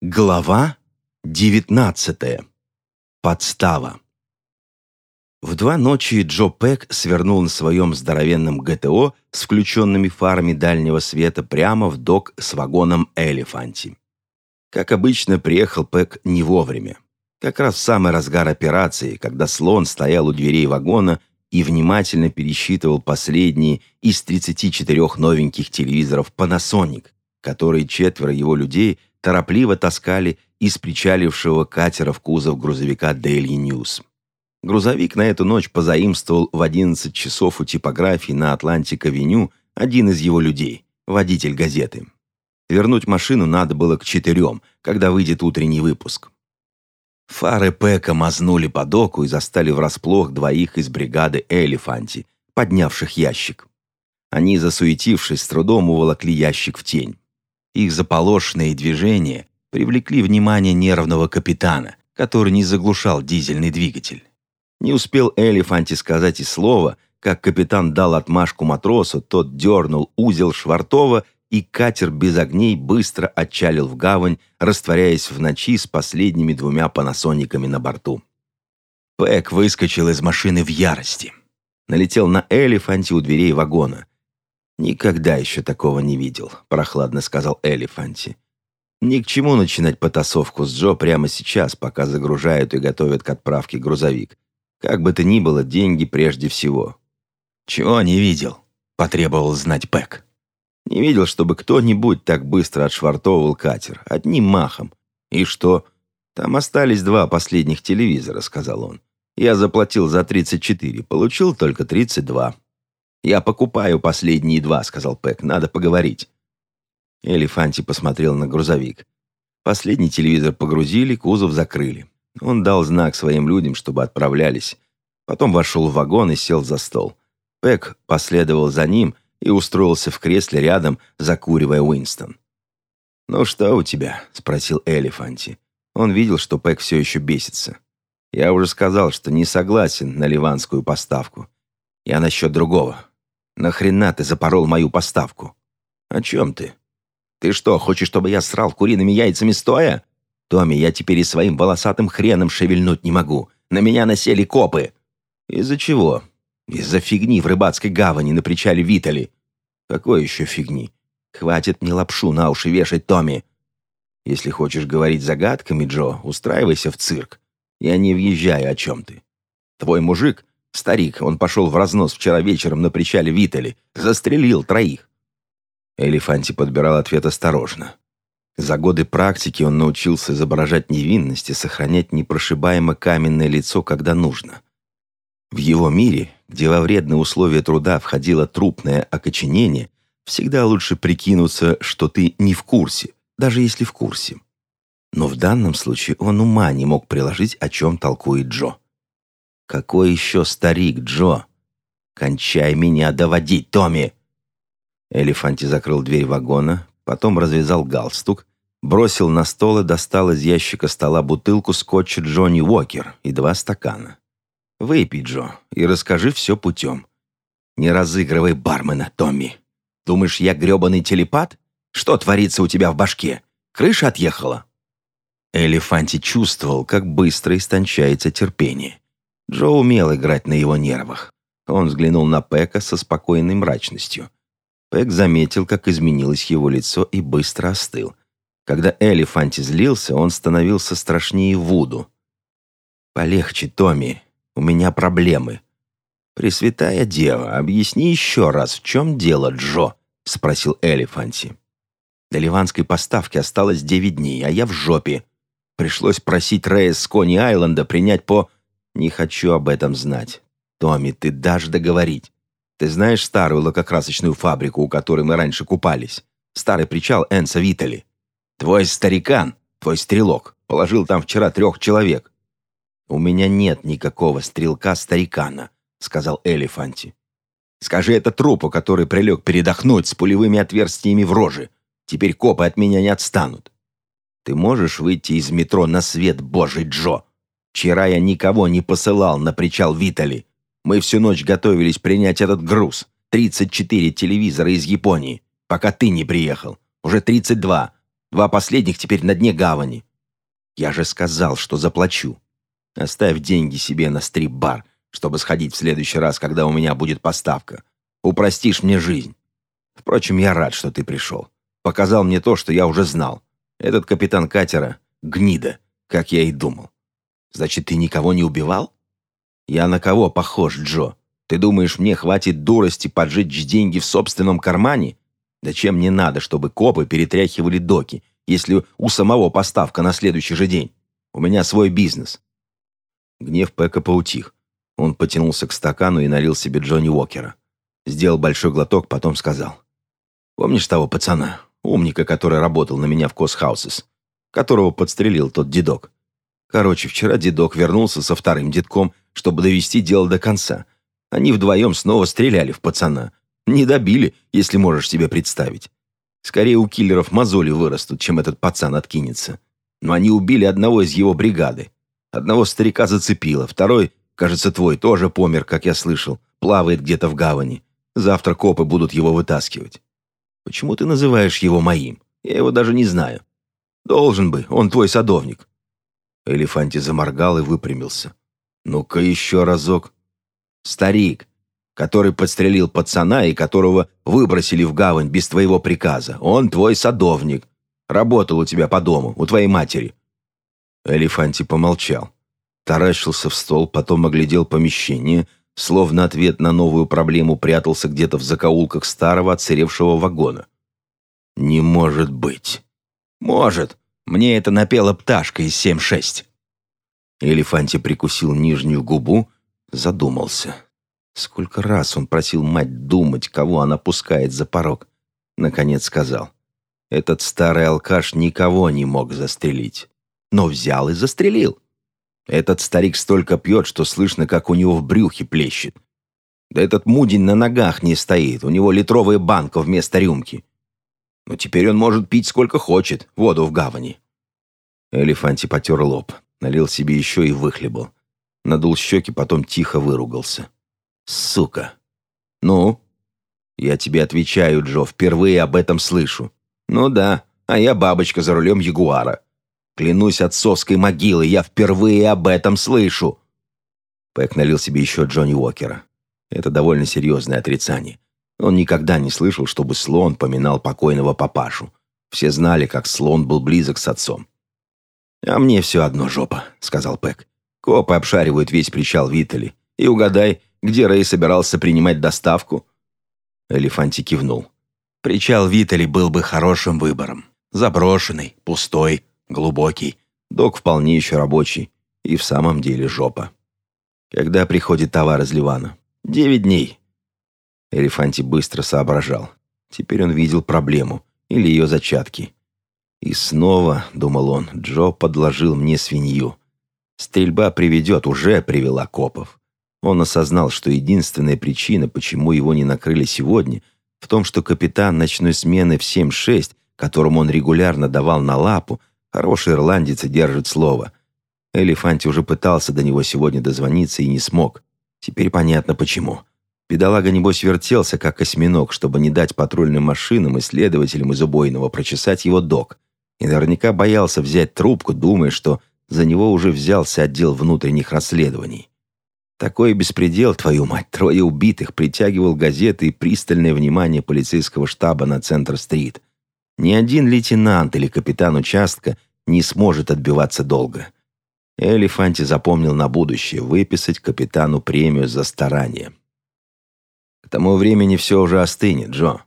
Глава 19. Подстава. В два ночи Джо Пэк свернул на своем здоровенном ГТО с включенными фарами дальнего света прямо в док с вагоном «Элефанти». Как обычно, приехал Пэк не вовремя. Как раз в самый разгар операции, когда слон стоял у дверей вагона и внимательно пересчитывал последние из 34 новеньких телевизоров Panasonic, которые четверо его людей – торопливо таскали из причалившего катера в кузов грузовика Daily News. Грузовик на эту ночь позаимствовал в 11 часов у типографии на Атлантик-авеню один из его людей, водитель газеты. Вернуть машину надо было к четырем, когда выйдет утренний выпуск. Фары Пека мазнули по доку и застали врасплох двоих из бригады Элефанти, поднявших ящик. Они, засуетившись, с трудом уволокли ящик в тень. Их заполошенные движения привлекли внимание нервного капитана, который не заглушал дизельный двигатель. Не успел Элефанти сказать и слова, как капитан дал отмашку матросу, тот дернул узел Швартова, и катер без огней быстро отчалил в гавань, растворяясь в ночи с последними двумя панасониками на борту. Пэк выскочил из машины в ярости. Налетел на Элефанти у дверей вагона. «Никогда еще такого не видел», – прохладно сказал Элефанти. «Ни к чему начинать потасовку с Джо прямо сейчас, пока загружают и готовят к отправке грузовик. Как бы то ни было, деньги прежде всего». «Чего не видел?» – потребовал знать Пэк. «Не видел, чтобы кто-нибудь так быстро отшвартовывал катер. Одним махом. И что? Там остались два последних телевизора», – сказал он. «Я заплатил за 34, получил только 32». «Я покупаю последние два», — сказал Пэк. «Надо поговорить». Элефанти посмотрел на грузовик. Последний телевизор погрузили, кузов закрыли. Он дал знак своим людям, чтобы отправлялись. Потом вошел в вагон и сел за стол. Пэк последовал за ним и устроился в кресле рядом, закуривая Уинстон. «Ну что у тебя?» — спросил Элефанти. Он видел, что Пэк все еще бесится. «Я уже сказал, что не согласен на ливанскую поставку. Я насчет другого. Нахрена ты запорол мою поставку? О чем ты? Ты что, хочешь, чтобы я срал куриными яйцами стоя? Томми, я теперь и своим волосатым хреном шевельнуть не могу. На меня насели копы. Из-за чего? Из-за фигни в рыбацкой гавани на причале Витали. Какой еще фигни? Хватит мне лапшу на уши вешать, Томми. Если хочешь говорить загадками, Джо, устраивайся в цирк. Я не въезжаю, о чем ты. Твой мужик Старик, он пошел в разнос вчера вечером на причале Витали. Застрелил троих. Элефанти подбирал ответ осторожно. За годы практики он научился изображать невинность и сохранять непрошибаемо каменное лицо, когда нужно. В его мире, где во вредные условия труда входило трупное окоченение, всегда лучше прикинуться, что ты не в курсе, даже если в курсе. Но в данном случае он ума не мог приложить, о чем толкует Джо. «Какой еще старик, Джо? Кончай меня доводить, Томми!» Элефанти закрыл дверь вагона, потом развязал галстук, бросил на стол и достал из ящика стола бутылку скотча Джонни Уокер и два стакана. «Выпей, Джо, и расскажи все путем. Не разыгрывай бармена, Томми. Думаешь, я гребаный телепат? Что творится у тебя в башке? Крыша отъехала?» Элефанти чувствовал, как быстро истончается терпение. Джо умел играть на его нервах. Он взглянул на Пэка со спокойной мрачностью. Пэк заметил, как изменилось его лицо и быстро остыл. Когда Элефанти злился, он становился страшнее Вуду. «Полегче, Томми, у меня проблемы». «Пресвятая Дева, объясни еще раз, в чем дело, Джо?» — спросил Элефанти. До ливанской поставки осталось девять дней, а я в жопе. Пришлось просить Рэя с Кони-Айленда принять по «Не хочу об этом знать. Томми, ты дашь договорить. Ты знаешь старую лакокрасочную фабрику, у которой мы раньше купались? Старый причал Энса Витали. Твой старикан, твой стрелок, положил там вчера трех человек». «У меня нет никакого стрелка-старикана», — сказал Элефанти. «Скажи это трупу, который прилег передохнуть с пулевыми отверстиями в роже. Теперь копы от меня не отстанут. Ты можешь выйти из метро на свет Божий, Джо?» Вчера я никого не посылал на причал Витали. Мы всю ночь готовились принять этот груз. 34 телевизора из Японии, пока ты не приехал. Уже 32. Два последних теперь на дне гавани. Я же сказал, что заплачу. Оставь деньги себе на стрип-бар, чтобы сходить в следующий раз, когда у меня будет поставка. Упростишь мне жизнь. Впрочем, я рад, что ты пришел. Показал мне то, что я уже знал. Этот капитан катера — гнида, как я и думал. Значит, ты никого не убивал? Я на кого похож, Джо? Ты думаешь, мне хватит дурости поджечь деньги в собственном кармане? Да чем мне надо, чтобы копы перетряхивали доки, если у самого поставка на следующий же день? У меня свой бизнес. Гнев Пэка поутих. Он потянулся к стакану и налил себе Джонни Уокера. Сделал большой глоток, потом сказал. «Помнишь того пацана, умника, который работал на меня в Косхаусес, которого подстрелил тот дедок? Короче, вчера дедок вернулся со вторым дедком, чтобы довести дело до конца. Они вдвоем снова стреляли в пацана. Не добили, если можешь себе представить. Скорее у киллеров мозоли вырастут, чем этот пацан откинется. Но они убили одного из его бригады. Одного старика зацепило, второй, кажется, твой, тоже помер, как я слышал, плавает где-то в гавани. Завтра копы будут его вытаскивать. Почему ты называешь его моим? Я его даже не знаю. Должен бы, он твой садовник. Элефанти заморгал и выпрямился. Ну-ка еще разок. Старик, который подстрелил пацана и которого выбросили в гавань без твоего приказа. Он твой садовник. Работал у тебя по дому, у твоей матери. Элефанти помолчал. Таращился в стол, потом оглядел помещение, словно ответ на новую проблему прятался где-то в закоулках старого отсыревшего вагона. «Не может быть!» «Может! Мне это напела пташка из 7-6!» Элефанти прикусил нижнюю губу, задумался. Сколько раз он просил мать думать, кого она пускает за порог. Наконец сказал. Этот старый алкаш никого не мог застрелить. Но взял и застрелил. Этот старик столько пьет, что слышно, как у него в брюхе плещет. Да этот мудень на ногах не стоит, у него литровая банка вместо рюмки. Но теперь он может пить сколько хочет, воду в гавани. Элефанти потер лоб, налил себе еще и выхлебал. Надул щеки, потом тихо выругался. «Сука!» «Ну?» «Я тебе отвечаю, Джо, впервые об этом слышу». «Ну да, а я бабочка за рулем Ягуара. Клянусь отцовской могилы, я впервые об этом слышу!» Пэк налил себе еще Джонни Уокера. Это довольно серьезное отрицание. Он никогда не слышал, чтобы слон поминал покойного папашу. Все знали, как слон был близок с отцом. «А мне все одно жопа», — сказал Пэк. «Копы обшаривают весь причал Витали. И угадай, где Рэй собирался принимать доставку?» Элефанти кивнул. «Причал Витали был бы хорошим выбором. Заброшенный, пустой, Глубокий. Док вполне еще рабочий. И в самом деле жопа. Когда приходит товар из Ливана? Девять дней. Элефанти быстро соображал. Теперь он видел проблему. Или ее зачатки. И снова, думал он, Джо подложил мне свинью. Стрельба приведет, уже привела копов. Он осознал, что единственная причина, почему его не накрыли сегодня, в том, что капитан ночной смены в 7-6, которому он регулярно давал на лапу, Хороший ирландец и держит слово. Элефанти уже пытался до него сегодня дозвониться и не смог. Теперь понятно почему. Педалага, небось, вертелся, как осьминог, чтобы не дать патрульным машинам и следователям из убойного прочесать его док. И наверняка боялся взять трубку, думая, что за него уже взялся отдел внутренних расследований. Такой беспредел, твою мать, трое убитых, притягивал газеты и пристальное внимание полицейского штаба на Центр-стрит. Ни один лейтенант или капитан участка не сможет отбиваться долго. Элефанти запомнил на будущее выписать капитану премию за старание. К тому времени все уже остынет, Джо.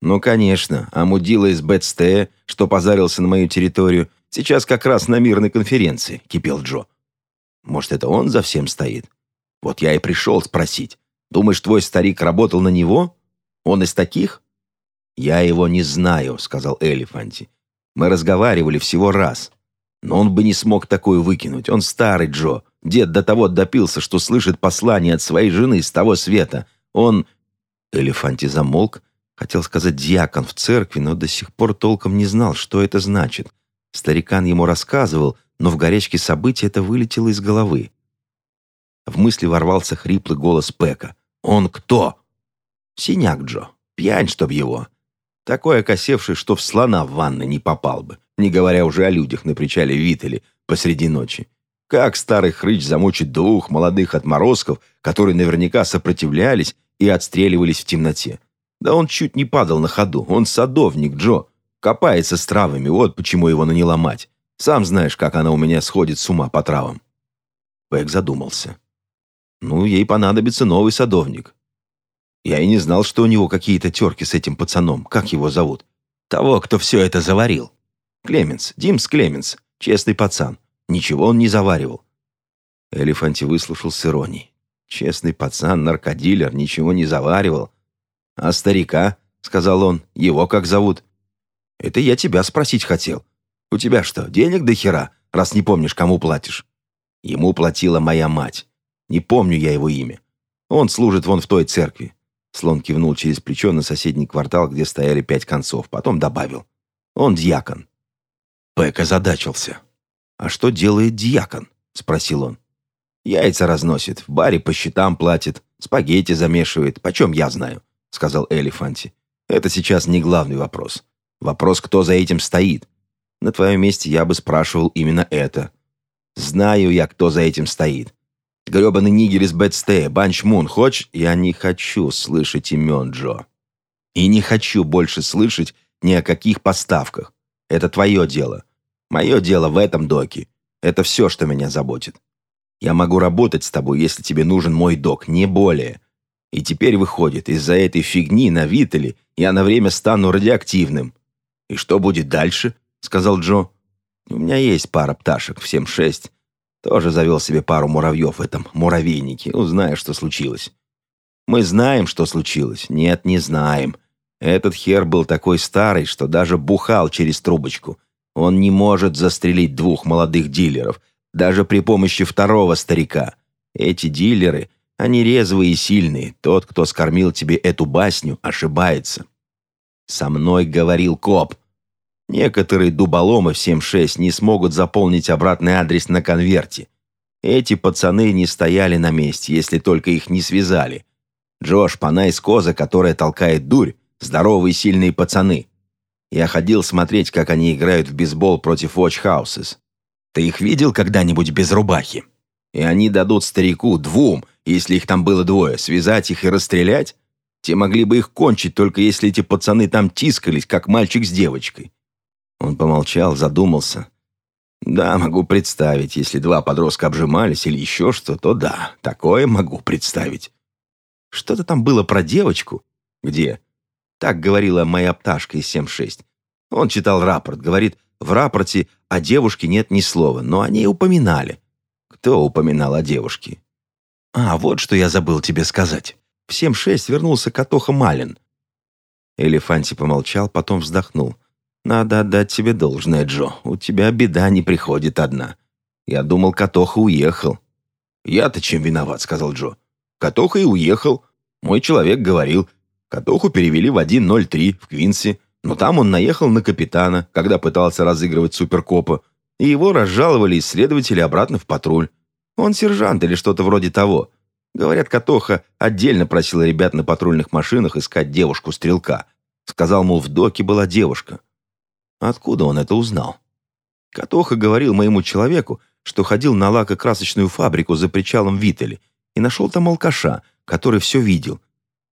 Ну, конечно, а мудила из Бэтстэя, что позарился на мою территорию, сейчас как раз на мирной конференции, кипел Джо. Может, это он за всем стоит? Вот я и пришел спросить. Думаешь, твой старик работал на него? Он из таких? «Я его не знаю», — сказал Элефанти. «Мы разговаривали всего раз. Но он бы не смог такое выкинуть. Он старый Джо. Дед до того допился, что слышит послание от своей жены с того света. Он...» Элефанти замолк. Хотел сказать «дьякон в церкви», но до сих пор толком не знал, что это значит. Старикан ему рассказывал, но в горячке событий это вылетело из головы. В мысли ворвался хриплый голос Пека. «Он кто?» «Синяк, Джо. Пьянь, чтоб его. Такой окосевший, что в слона в ванной не попал бы, не говоря уже о людях на причале Виттели посреди ночи. Как старый хрыч замучит двух молодых отморозков, которые наверняка сопротивлялись и отстреливались в темноте? Да он чуть не падал на ходу. Он садовник, Джо. Копается с травами, вот почему его наняла мать. Сам знаешь, как она у меня сходит с ума по травам. Пэк задумался. Ну, ей понадобится новый садовник. Я и не знал, что у него какие-то терки с этим пацаном. Как его зовут? Того, кто все это заварил. Клеменс, Димс Клеменс, честный пацан. Ничего он не заваривал. Элефанти выслушал с иронией. Честный пацан, наркодилер, ничего не заваривал. А старика, сказал он, его как зовут? Это я тебя спросить хотел. У тебя что, денег до хера, раз не помнишь, кому платишь? Ему платила моя мать. Не помню я его имя. Он служит вон в той церкви. Слон кивнул через плечо на соседний квартал, где стояли пять концов, потом добавил. Он дьякон. Пэк озадачился. «А что делает дьякон?» — спросил он. «Яйца разносит, в баре по счетам платит, спагетти замешивает. Почем я знаю?» — сказал Элефанти. «Это сейчас не главный вопрос. Вопрос, кто за этим стоит. На твоем месте я бы спрашивал именно это. Знаю я, кто за этим стоит. Гребаный нигер из Бэтстея, Банч Мун, хочешь? Я не хочу слышать имен, Джо. И не хочу больше слышать ни о каких поставках. Это твое дело. Мое дело в этом доке. Это все, что меня заботит. Я могу работать с тобой, если тебе нужен мой док, не более. И теперь выходит, из-за этой фигни на Витале я на время стану радиоактивным. И что будет дальше? Сказал Джо. У меня есть пара пташек, всем шесть. Тоже завел себе пару муравьев в этом муравейнике. Узнаешь, что случилось. Мы знаем, что случилось. Нет, не знаем. Этот хер был такой старый, что даже бухал через трубочку. Он не может застрелить двух молодых дилеров, даже при помощи второго старика. Эти дилеры, они резвые и сильные. Тот, кто скормил тебе эту басню, ошибается. Со мной говорил коп. Некоторые дуболомы в 7-6 не смогут заполнить обратный адрес на конверте. Эти пацаны не стояли на месте, если только их не связали. Джош, пана из коза, которая толкает дурь, здоровые сильные пацаны. Я ходил смотреть, как они играют в бейсбол против Watch Houses. Ты их видел когда-нибудь без рубахи? И они дадут старику двум, если их там было двое, связать их и расстрелять? Те могли бы их кончить, только если эти пацаны там тискались, как мальчик с девочкой. Он помолчал, задумался. Да, могу представить, если два подростка обжимались или еще что, то да, такое могу представить. Что-то там было про девочку? Где? Так говорила моя пташка из 7-6. Он читал рапорт. Говорит, в рапорте о девушке нет ни слова, но они упоминали. Кто упоминал о девушке? А, вот что я забыл тебе сказать. В 7-6 вернулся Катоха Малин. Элефанти помолчал, потом вздохнул. «Надо отдать тебе должное, Джо. У тебя беда не приходит одна. Я думал, Катоха уехал». «Я-то чем виноват?» — сказал Джо. «Катоха и уехал. Мой человек говорил, Катоху перевели в 1.03 в Квинси, но там он наехал на капитана, когда пытался разыгрывать суперкопа, и его разжаловали исследователи обратно в патруль. Он сержант или что-то вроде того. Говорят, Катоха отдельно просил ребят на патрульных машинах искать девушку-стрелка. Сказал, мол, в доке была девушка. Откуда он это узнал? Катоха говорил моему человеку, что ходил на лакокрасочную фабрику за причалом Виттели и нашел там алкаша, который все видел,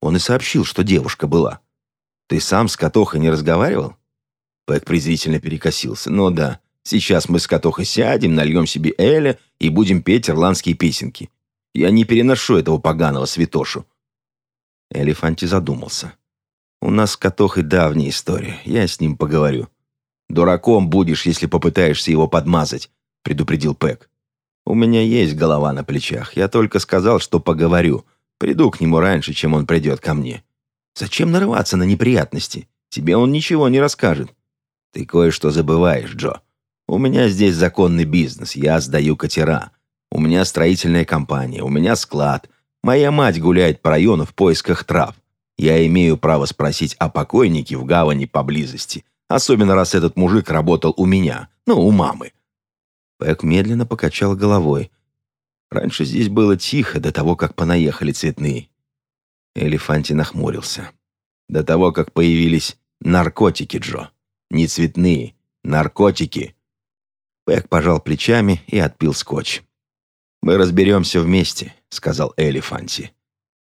он и сообщил, что девушка была. Ты сам с Катохой не разговаривал? Пэк презрительно перекосился. Ну да, сейчас мы с Катохой сядем, нальем себе Эля и будем петь ирландские песенки. Я не переношу этого поганого святошу. Элефанти задумался. У нас с Катохой давняя история, я с ним поговорю. Дураком будешь, если попытаешься его подмазать, предупредил Пэк. У меня есть голова на плечах, я только сказал, что поговорю. Приду к нему раньше, чем он придет ко мне. Зачем нарываться на неприятности? Тебе он ничего не расскажет. Ты кое-что забываешь, Джо. У меня здесь законный бизнес, я сдаю катера. У меня строительная компания, у меня склад. Моя мать гуляет по району в поисках трав. Я имею право спросить о покойнике в гавани поблизости. Особенно раз этот мужик работал у меня, ну, у мамы. Пэк медленно покачал головой. Раньше здесь было тихо до того, как понаехали цветные. Элефанти нахмурился. До того, как появились наркотики, Джо. Не цветные, наркотики». Пэк пожал плечами и отпил скотч. «Мы разберемся вместе», — сказал Элефанти.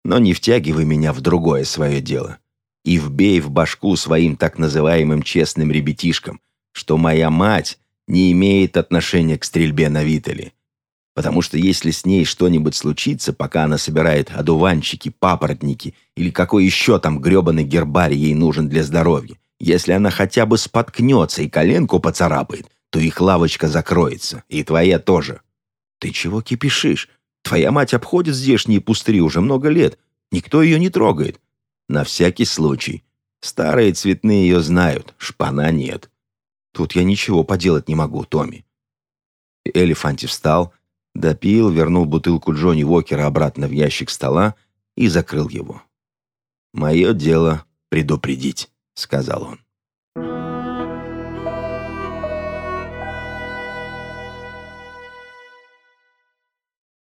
«Но не втягивай меня в другое свое дело. И вбей в башку своим так называемым честным ребятишкам, что моя мать не имеет отношения к стрельбе на Витале. Потому что если с ней что-нибудь случится, пока она собирает одуванчики, папоротники или какой еще там гребаный гербарий ей нужен для здоровья, если она хотя бы споткнется и коленку поцарапает, то их лавочка закроется, и твоя тоже. Ты чего кипишишь? Твоя мать обходит здешние пустыри уже много лет. Никто ее не трогает. На всякий случай. Старые цветные ее знают, шпана нет. Тут я ничего поделать не могу, Томми. Элефанти встал, допил, вернул бутылку Джонни Уокера обратно в ящик стола и закрыл его. «Мое дело предупредить», — сказал он.